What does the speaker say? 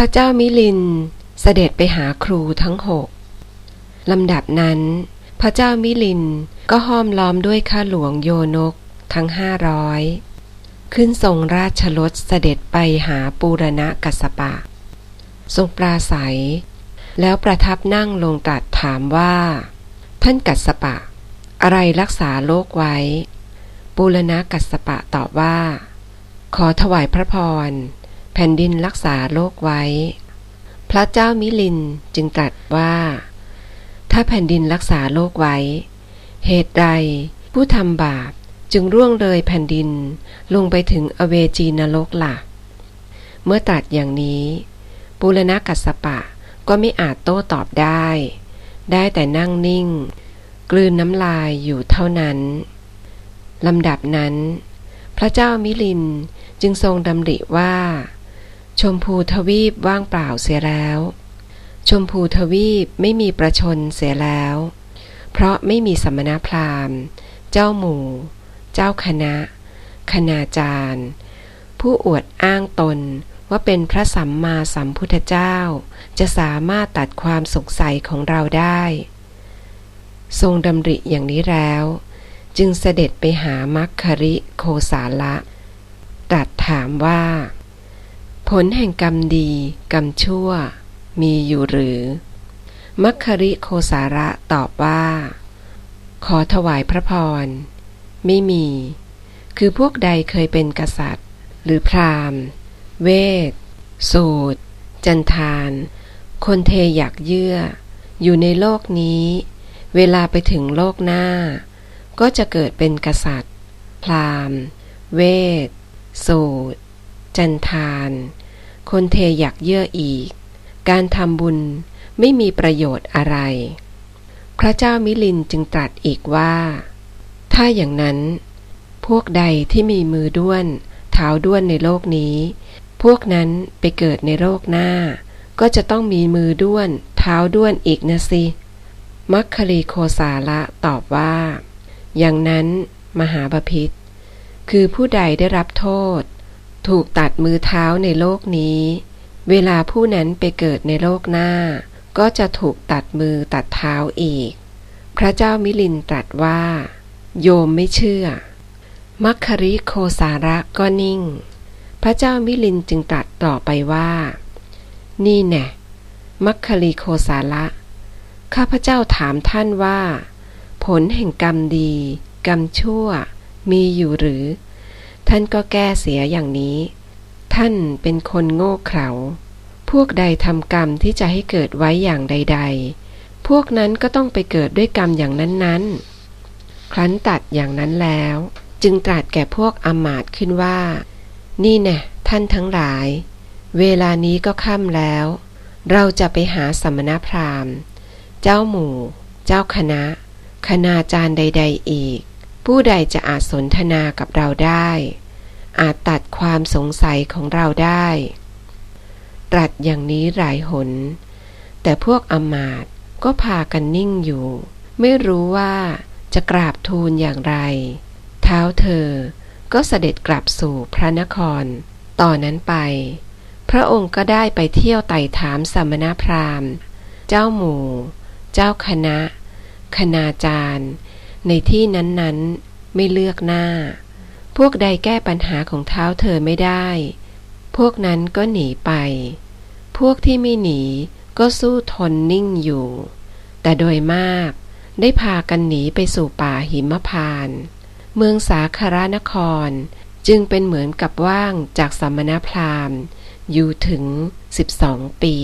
ระเจ้ามิลินเสด็จไปหาครูทั้งหกลำดับนั้น พระเจ้ามิลินก็ห้อมล้อมด้วยข้าหลวงโยนกทั้งห้าร้อยขึ้นทรงราชรถเสด็จไปหาปูรณะกัสปะ ทรงปราศัย แล้วประทับนั่งลงตรัสถามว่า ท่านกัสปะ อะไรรักษาโลกไว้ ปูรณะกัสปะตอบว่า ขอถวายพระพร ผ่นดินรักษาโลกไว้ พระเจ้ามิลินจึงตรัสว่า ถ้าแผ่นดินรักษาโลกไว้ เหตุใดผู้ทำบาปจึงร่วงเลยแผ่นดินลงไปถึงอเวจีนรกละ่ะ เมื่อตรัสอย่างนี้ปุรณกัสปะก็ไม่อาจโต้ตอบได้ ได้แต่นั่งนิ่ง กลืนน้ำลายอยู่เท่านั้นลำดับนั้น พระเจ้ามิลินจึงทรงดำริว่า ชมพูทวีปว่างเปล่าเสียแล้ว ชมพูทวีปไม่มีประชนเสียแล้ว เพราะไม่มีสมณพราหมณ์ เจ้าหมู่ เจ้าคณะ คณาจารย์ ผู้อวดอ้างตนว่าเป็นพระสัมมาสัมพุทธเจ้า จะสามารถตัดความสงสัยของเราได้ ทรงดำริอย่างนี้แล้ว จึงเสด็จไปหามัคคริโคสาละตรัสถามว่า ผลแห่งกรรมดี กรรมชั่ว มีอยู่หรือ มัคคริโคสาระตอบว่า ขอถวายพระพร ไม่มี คือพวกใดเคยเป็นกษัตริย์ หรือพราหมณ์ เวท สูตร จันทาน คนเทอยากเยื่อ อยู่ในโลกนี้ เวลาไปถึงโลกหน้า ก็จะเกิดเป็นกษัตริย์ พราหมณ์ เวท สูตร จันทาน คนเทอยากเยื่ออีก การทำบุญไม่มีประโยชน์อะไร พระเจ้ามิลินจึงตรัสอีกว่า ถ้าอย่างนั้น พวกใดที่มีมือด้วนเท้าด้วนในโลกนี้ พวกนั้นไปเกิดในโลกหน้า ก็จะต้องมีมือด้วนเท้าด้วนอีกนะสิ มัคคลีโคสาละตอบว่า อย่างนั้นมหาบพิษคือผู้ใดได้รับโทษ ถูกตัดมือเท้าในโลกนี้ เวลาผู้นั้นไปเกิดในโลกหน้า ก็จะถูกตัดมือตัดเท้าอีก พระเจ้ามิลินตรัสว่า โยมไม่เชื่อ มัคคริโคสาระก็นิ่ง พระเจ้ามิลินจึงตรัสต่อไปว่า นี่แน่มัคคริโคสาระ ข้าพเจ้าถามท่านว่า ผลแห่งกรรมดี กรรมชั่ว มีอยู่หรือ ท่านก็แก้เสียอย่างนี้ ท่านเป็นคนโง่เขลา พวกใดทำกรรมที่จะให้เกิดไว้อย่างใด ๆ พวกนั้นก็ต้องไปเกิดด้วยกรรมอย่างนั้นๆ ครั้นตัดอย่างนั้นแล้ว จึงตรัสแก่พวกอมาตขึ้นว่า นี่แน่ท่านทั้งหลาย เวลานี้ก็ค่ำแล้ว เราจะไปหาสมณพราหมณ์ เจ้าหมู่ เจ้าคณะ คณาจารย์ใด ๆ อีก ผู้ใดจะอาจสนทนากับเราได้ อาจตัดความสงสัยของเราได้ ตรัสอย่างนี้หลายหน แต่พวกอมาตก็พากันนิ่งอยู่ ไม่รู้ว่าจะกราบทูลอย่างไร เท้าเธอก็เสด็จกลับสู่พระนคร ต่อนนั้นไป พระองค์ก็ได้ไปเที่ยวไต่ถามสมณพราหมณ์ เจ้าหมู่ เจ้าคณะ คณาจารย์ ในที่นั้นๆ ไม่เลือกหน้า พวกใดแก้ปัญหาของเท้าเธอไม่ได้ พวกนั้นก็หนีไป พวกที่ไม่หนีก็สู้ทนนิ่งอยู่ แต่โดยมากได้พากันหนีไปสู่ป่าหิมพาน เมืองสาคารนครจึงเป็นเหมือนกับว่างจากสมณพราหมณ์ อยู่ถึง 12 ปี